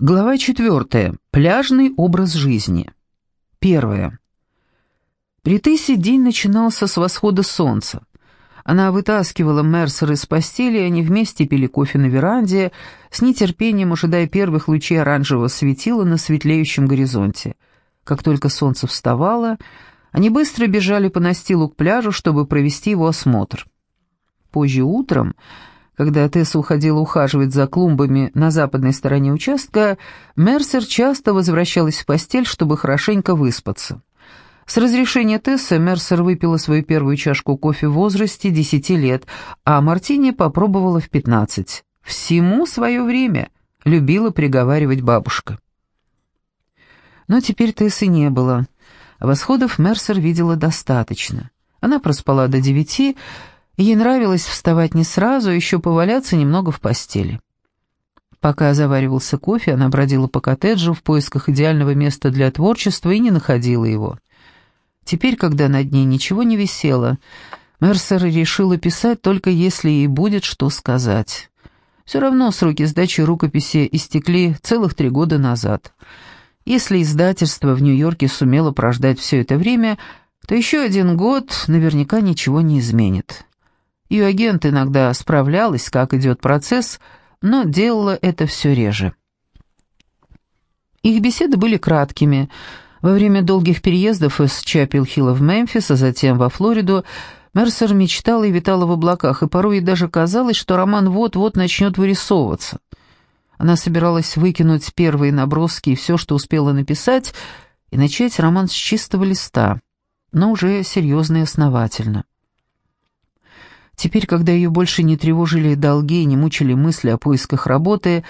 Глава четвертая. Пляжный образ жизни. Первое. При Тессе день начинался с восхода солнца. Она вытаскивала Мерсер из постели, и они вместе пили кофе на веранде, с нетерпением ожидая первых лучей оранжевого светила на светлеющем горизонте. Как только солнце вставало, они быстро бежали по настилу к пляжу, чтобы провести его осмотр. Позже утром когда Тесса уходила ухаживать за клумбами на западной стороне участка, Мерсер часто возвращалась в постель, чтобы хорошенько выспаться. С разрешения Тессы Мерсер выпила свою первую чашку кофе в возрасте 10 лет, а мартини попробовала в 15. «Всему свое время», — любила приговаривать бабушка. Но теперь Тессы не было. Восходов Мерсер видела достаточно. Она проспала до девяти, Ей нравилось вставать не сразу, еще поваляться немного в постели. Пока заваривался кофе, она бродила по коттеджу в поисках идеального места для творчества и не находила его. Теперь, когда над ней ничего не висело, Мерсер решила писать только если ей будет что сказать. Все равно сроки сдачи рукописи истекли целых три года назад. Если издательство в Нью-Йорке сумело прождать все это время, то еще один год наверняка ничего не изменит. Ее агент иногда справлялась, как идет процесс, но делала это все реже. Их беседы были краткими. Во время долгих переездов из Чапел-Хилла в Мемфис, а затем во Флориду, Мерсер мечтала и витала в облаках, и порой ей даже казалось, что роман вот-вот начнет вырисовываться. Она собиралась выкинуть первые наброски и все, что успела написать, и начать роман с чистого листа, но уже серьезно и основательно. Теперь, когда ее больше не тревожили долги и не мучили мысли о поисках работы,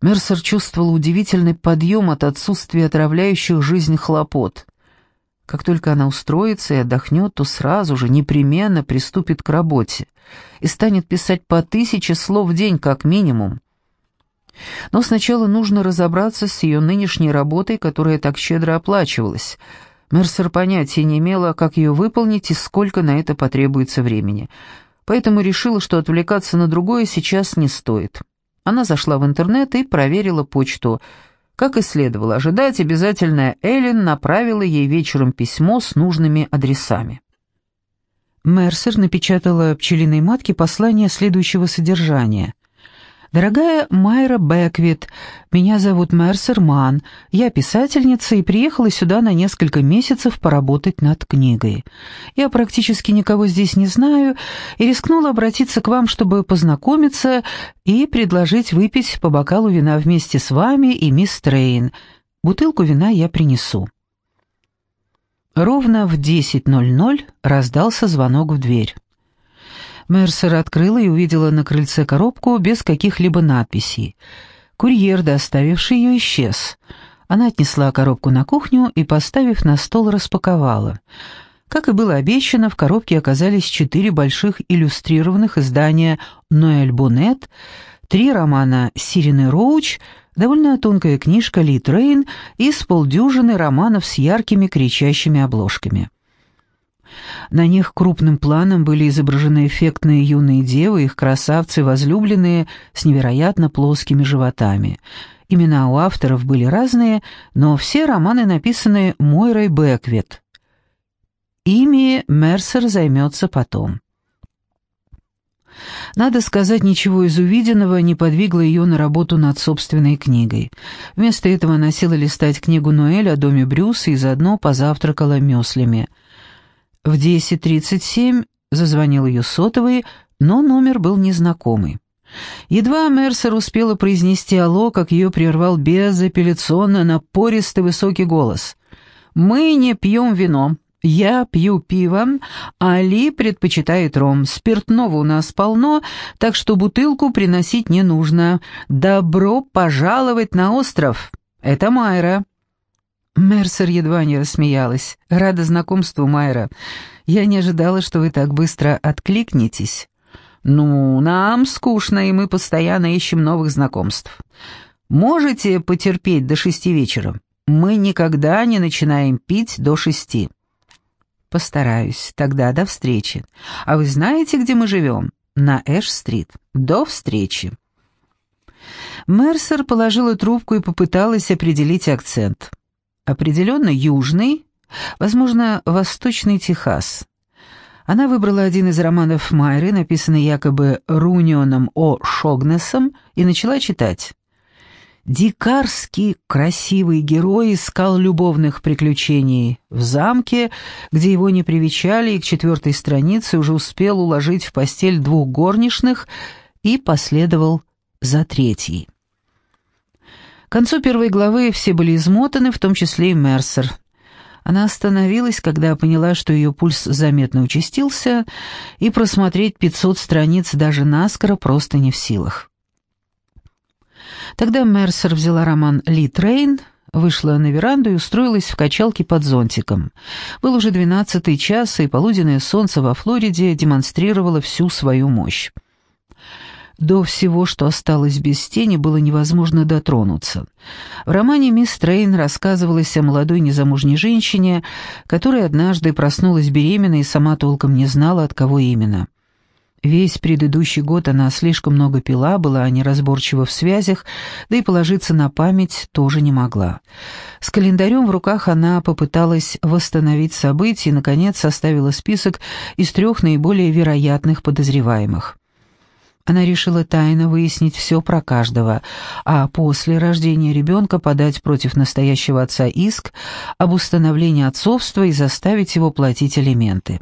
Мерсер чувствовал удивительный подъем от отсутствия отравляющих жизнь хлопот. Как только она устроится и отдохнет, то сразу же непременно приступит к работе и станет писать по тысяче слов в день как минимум. Но сначала нужно разобраться с ее нынешней работой, которая так щедро оплачивалась. Мерсер понятия не имела, как ее выполнить и сколько на это потребуется времени — поэтому решила, что отвлекаться на другое сейчас не стоит. Она зашла в интернет и проверила почту. Как и следовало ожидать, обязательная Эллен направила ей вечером письмо с нужными адресами. Мерсер напечатала пчелиной матке послание следующего содержания. «Дорогая Майра Бэквит, меня зовут Мерсер Ман, я писательница и приехала сюда на несколько месяцев поработать над книгой. Я практически никого здесь не знаю и рискнула обратиться к вам, чтобы познакомиться и предложить выпить по бокалу вина вместе с вами и мисс Трейн. Бутылку вина я принесу». Ровно в 10.00 раздался звонок в дверь. Мерсер открыла и увидела на крыльце коробку без каких-либо надписей. Курьер, доставивший ее, исчез. Она отнесла коробку на кухню и, поставив на стол, распаковала. Как и было обещано, в коробке оказались четыре больших иллюстрированных издания «Ноэль Бонет», три романа Сирины Роуч, довольно тонкая книжка Ли Трейн и с полдюжины романов с яркими кричащими обложками. На них крупным планом были изображены эффектные юные девы, их красавцы возлюбленные с невероятно плоскими животами. Имена у авторов были разные, но все романы написаны Мойрой Бэквит. Ими Мерсер займется потом. Надо сказать, ничего из увиденного не подвигло ее на работу над собственной книгой. Вместо этого она села листать книгу Ноэль о доме Брюса и заодно позавтракала мёслями – в 10.37 зазвонил ее сотовый, но номер был незнакомый. Едва Мерсер успела произнести «Алло», как ее прервал безапелляционно напористый высокий голос. «Мы не пьем вино. Я пью пиво, а Али предпочитает ром. Спиртного у нас полно, так что бутылку приносить не нужно. Добро пожаловать на остров. Это Майра». Мерсер едва не рассмеялась. «Рада знакомству, Майра. Я не ожидала, что вы так быстро откликнетесь». «Ну, нам скучно, и мы постоянно ищем новых знакомств. Можете потерпеть до шести вечера? Мы никогда не начинаем пить до шести». «Постараюсь. Тогда до встречи. А вы знаете, где мы живем?» «На Эш-стрит. До встречи». Мерсер положила трубку и попыталась определить акцент. Определенно южный, возможно, восточный Техас. Она выбрала один из романов Майры, написанный якобы Рунионом О. Шогнесом, и начала читать. Дикарский красивый герой искал любовных приключений в замке, где его не привечали, и к четвертой странице уже успел уложить в постель двух горничных и последовал за третьей. К концу первой главы все были измотаны, в том числе и Мерсер. Она остановилась, когда поняла, что ее пульс заметно участился, и просмотреть 500 страниц даже наскоро просто не в силах. Тогда Мерсер взяла роман «Ли Трейн», вышла на веранду и устроилась в качалке под зонтиком. Был уже двенадцатый час, и полуденное солнце во Флориде демонстрировало всю свою мощь. До всего, что осталось без тени, было невозможно дотронуться. В романе «Мисс Трейн» рассказывалось о молодой незамужней женщине, которая однажды проснулась беременной и сама толком не знала, от кого именно. Весь предыдущий год она слишком много пила, была неразборчива в связях, да и положиться на память тоже не могла. С календарем в руках она попыталась восстановить события и, наконец, составила список из трех наиболее вероятных подозреваемых. Она решила тайно выяснить все про каждого, а после рождения ребенка подать против настоящего отца иск об установлении отцовства и заставить его платить алименты.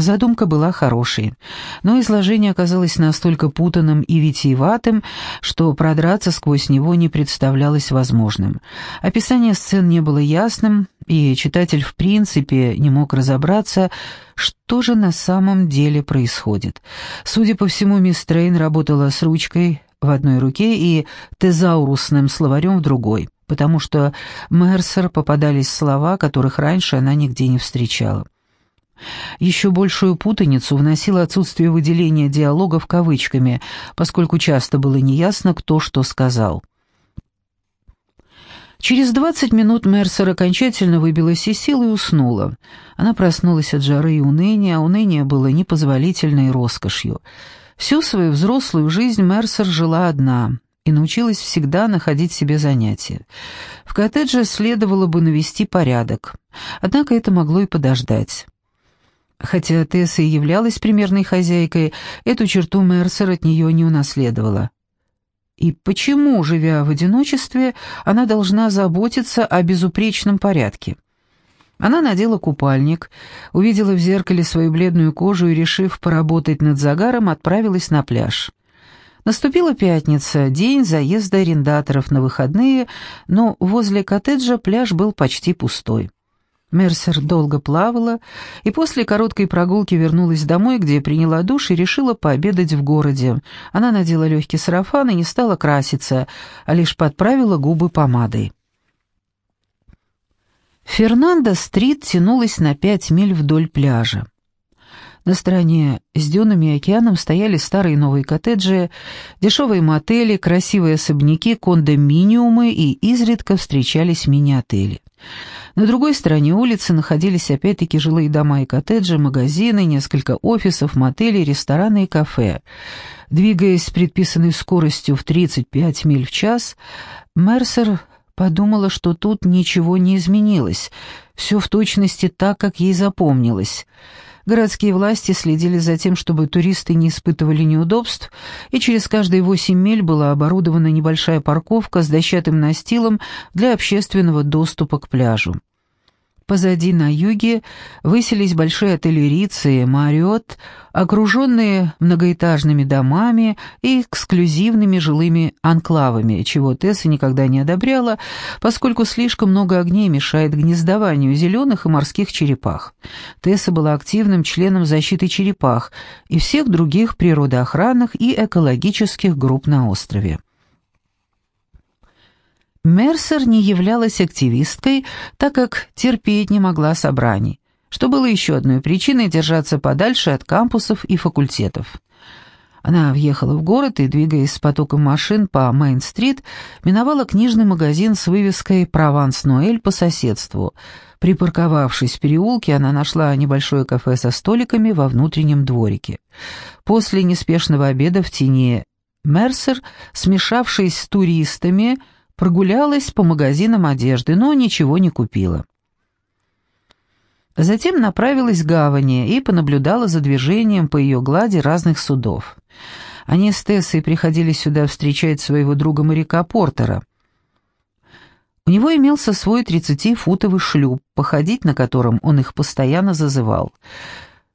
Задумка была хорошей, но изложение оказалось настолько путанным и витиеватым, что продраться сквозь него не представлялось возможным. Описание сцен не было ясным, и читатель в принципе не мог разобраться, что же на самом деле происходит. Судя по всему, мисс Трейн работала с ручкой в одной руке и тезаурусным словарем в другой, потому что Мерсер попадались слова, которых раньше она нигде не встречала. Еще большую путаницу вносило отсутствие выделения диалогов кавычками, поскольку часто было неясно, кто что сказал. Через двадцать минут Мерсер окончательно выбилась из сил и уснула. Она проснулась от жары и уныния, а уныние было непозволительной роскошью. Всю свою взрослую жизнь Мерсер жила одна и научилась всегда находить себе занятия. В коттедже следовало бы навести порядок, однако это могло и подождать. Хотя Тесса и являлась примерной хозяйкой, эту черту Мерсер от нее не унаследовала. И почему, живя в одиночестве, она должна заботиться о безупречном порядке? Она надела купальник, увидела в зеркале свою бледную кожу и, решив поработать над загаром, отправилась на пляж. Наступила пятница, день заезда арендаторов на выходные, но возле коттеджа пляж был почти пустой. Мерсер долго плавала и после короткой прогулки вернулась домой, где приняла душ и решила пообедать в городе. Она надела легкий сарафан и не стала краситься, а лишь подправила губы помадой. Фернандо-стрит тянулась на пять миль вдоль пляжа. На стороне с дюнами и океаном стояли старые новые коттеджи, дешевые мотели, красивые особняки, кондоминиумы и изредка встречались мини-отели. На другой стороне улицы находились опять-таки жилые дома и коттеджи, магазины, несколько офисов, мотелей, рестораны и кафе. Двигаясь с предписанной скоростью в 35 миль в час, Мерсер подумала, что тут ничего не изменилось, все в точности так, как ей запомнилось. Городские власти следили за тем, чтобы туристы не испытывали неудобств, и через каждые восемь миль была оборудована небольшая парковка с дощатым настилом для общественного доступа к пляжу. Позади на юге высились большие отели Риц и Мариот, окруженные многоэтажными домами и эксклюзивными жилыми анклавами, чего Тесса никогда не одобряла, поскольку слишком много огней мешает гнездованию зеленых и морских черепах. Тесса была активным членом защиты черепах и всех других природоохранных и экологических групп на острове. Мерсер не являлась активисткой, так как терпеть не могла собраний, что было еще одной причиной держаться подальше от кампусов и факультетов. Она въехала в город и, двигаясь с потоком машин по Мейн-стрит, миновала книжный магазин с вывеской «Прованс-Ноэль» по соседству. Припарковавшись в переулке, она нашла небольшое кафе со столиками во внутреннем дворике. После неспешного обеда в тени Мерсер, смешавшись с туристами, прогулялась по магазинам одежды, но ничего не купила. Затем направилась к гавани и понаблюдала за движением по ее глади разных судов. Они с Тессой приходили сюда встречать своего друга-моряка Портера. У него имелся свой тридцатифутовый шлюп, походить на котором он их постоянно зазывал.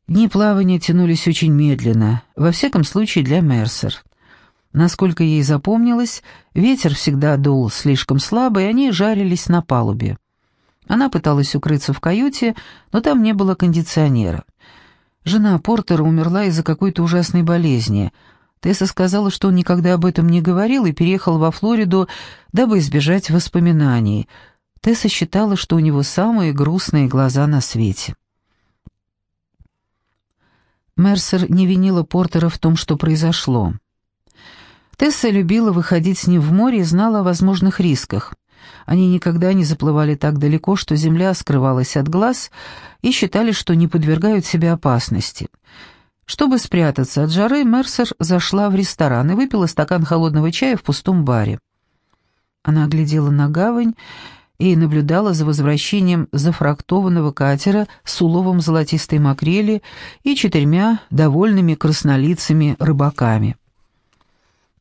Дни плавания тянулись очень медленно, во всяком случае для Мерсер. Насколько ей запомнилось, ветер всегда дул слишком слабо, и они жарились на палубе. Она пыталась укрыться в каюте, но там не было кондиционера. Жена Портера умерла из-за какой-то ужасной болезни. Тесса сказала, что он никогда об этом не говорил и переехал во Флориду, дабы избежать воспоминаний. Тесса считала, что у него самые грустные глаза на свете. Мерсер не винила Портера в том, что произошло. Тесса любила выходить с ним в море и знала о возможных рисках. Они никогда не заплывали так далеко, что земля скрывалась от глаз, и считали, что не подвергают себя опасности. Чтобы спрятаться от жары, Мерсер зашла в ресторан и выпила стакан холодного чая в пустом баре. Она глядела на гавань и наблюдала за возвращением зафрактованного катера с уловом золотистой макрели и четырьмя довольными краснолицами рыбаками.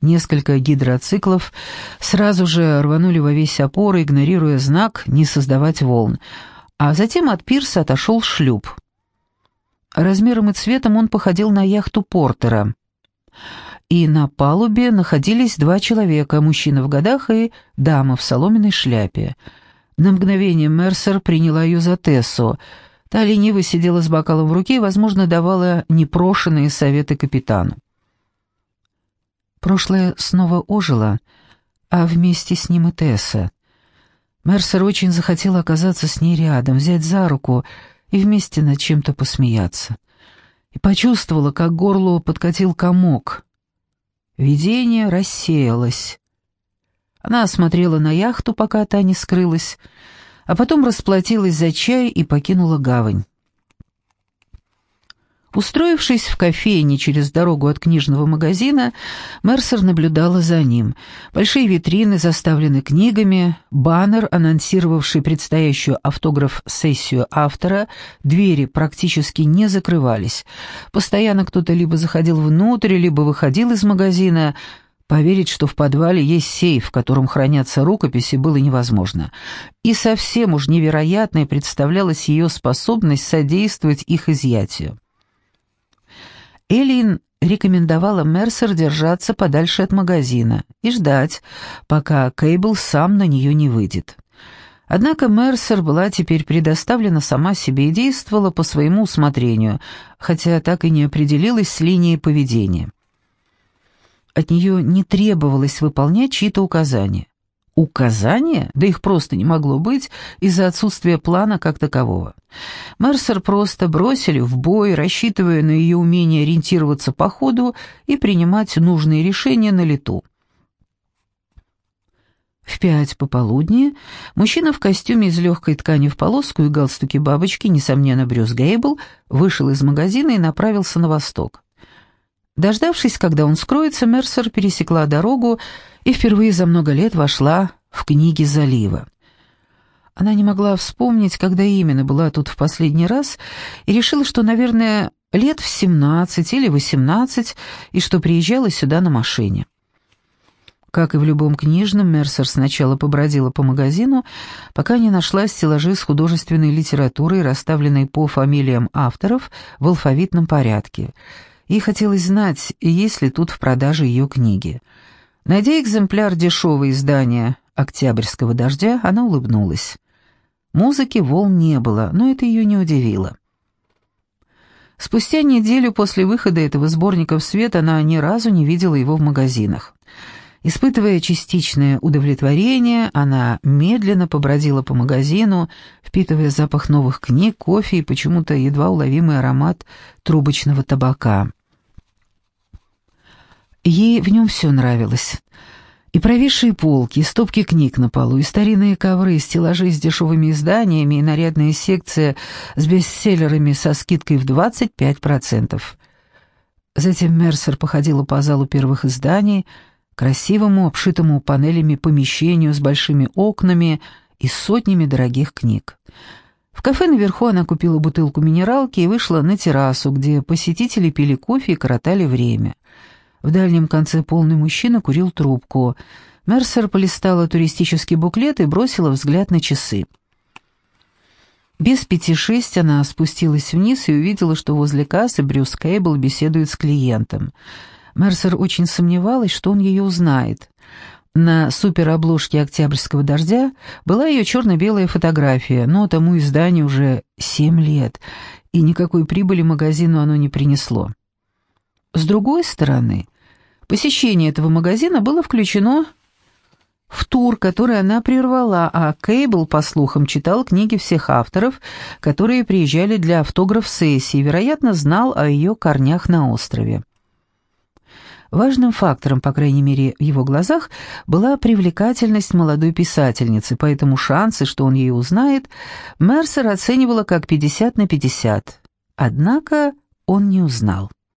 Несколько гидроциклов сразу же рванули во весь опор, игнорируя знак «не создавать волн», а затем от пирса отошел шлюп. Размером и цветом он походил на яхту Портера. И на палубе находились два человека, мужчина в годах и дама в соломенной шляпе. На мгновение Мерсер приняла ее за Тессу. Та лениво сидела с бокалом в руке и, возможно, давала непрошенные советы капитану. Прошлое снова ожило, а вместе с ним и Тесса. Мерсер очень захотел оказаться с ней рядом, взять за руку и вместе над чем-то посмеяться. И почувствовала, как горло подкатил комок. Видение рассеялось. Она осмотрела на яхту, пока та не скрылась, а потом расплатилась за чай и покинула гавань. Устроившись в кофейне через дорогу от книжного магазина, Мерсер наблюдала за ним. Большие витрины заставлены книгами, баннер, анонсировавший предстоящую автограф-сессию автора, двери практически не закрывались. Постоянно кто-то либо заходил внутрь, либо выходил из магазина. Поверить, что в подвале есть сейф, в котором хранятся рукописи, было невозможно. И совсем уж невероятной представлялась ее способность содействовать их изъятию. Эллин рекомендовала Мерсер держаться подальше от магазина и ждать, пока Кейбл сам на нее не выйдет. Однако Мерсер была теперь предоставлена сама себе и действовала по своему усмотрению, хотя так и не определилась с линией поведения. От нее не требовалось выполнять чьи-то указания. Указания? Да их просто не могло быть из-за отсутствия плана как такового. Мерсер просто бросили в бой, рассчитывая на ее умение ориентироваться по ходу и принимать нужные решения на лету. В пять пополудни мужчина в костюме из легкой ткани в полоску и галстуке бабочки, несомненно, Брюс Гейбл, вышел из магазина и направился на восток. Дождавшись, когда он скроется, Мерсер пересекла дорогу и впервые за много лет вошла в книги залива. Она не могла вспомнить, когда именно была тут в последний раз, и решила, что, наверное, лет в семнадцать или восемнадцать, и что приезжала сюда на машине. Как и в любом книжном, Мерсер сначала побродила по магазину, пока не нашла стеллажи с художественной литературой, расставленной по фамилиям авторов в алфавитном порядке. Ей хотелось знать, есть ли тут в продаже ее книги. Найдя экземпляр дешевого издания «Октябрьского дождя», она улыбнулась. Музыки волн не было, но это ее не удивило. Спустя неделю после выхода этого сборника в свет она ни разу не видела его в магазинах. Испытывая частичное удовлетворение, она медленно побродила по магазину, впитывая запах новых книг, кофе и почему-то едва уловимый аромат трубочного табака. Ей в нем все нравилось. И провисшие полки, и стопки книг на полу, и старинные ковры, и стеллажи с дешевыми изданиями, и нарядная секция с бестселлерами со скидкой в 25%. Затем Мерсер походила по залу первых изданий, красивому, обшитому панелями помещению с большими окнами и сотнями дорогих книг. В кафе наверху она купила бутылку минералки и вышла на террасу, где посетители пили кофе и коротали время. В дальнем конце полный мужчина курил трубку. Мерсер полистала туристический буклет и бросила взгляд на часы. Без пяти шесть она спустилась вниз и увидела, что возле кассы Брюс Кейбл беседует с клиентом. Мерсер очень сомневалась, что он ее узнает. На суперобложке «Октябрьского дождя» была ее черно-белая фотография, но тому изданию уже семь лет, и никакой прибыли магазину оно не принесло. С другой стороны, посещение этого магазина было включено в тур, который она прервала, а Кейбл, по слухам, читал книги всех авторов, которые приезжали для автограф-сессии, вероятно, знал о ее корнях на острове. Важным фактором, по крайней мере, в его глазах, была привлекательность молодой писательницы, поэтому шансы, что он ее узнает, Мерсер оценивала как 50 на 50. Однако он не узнал.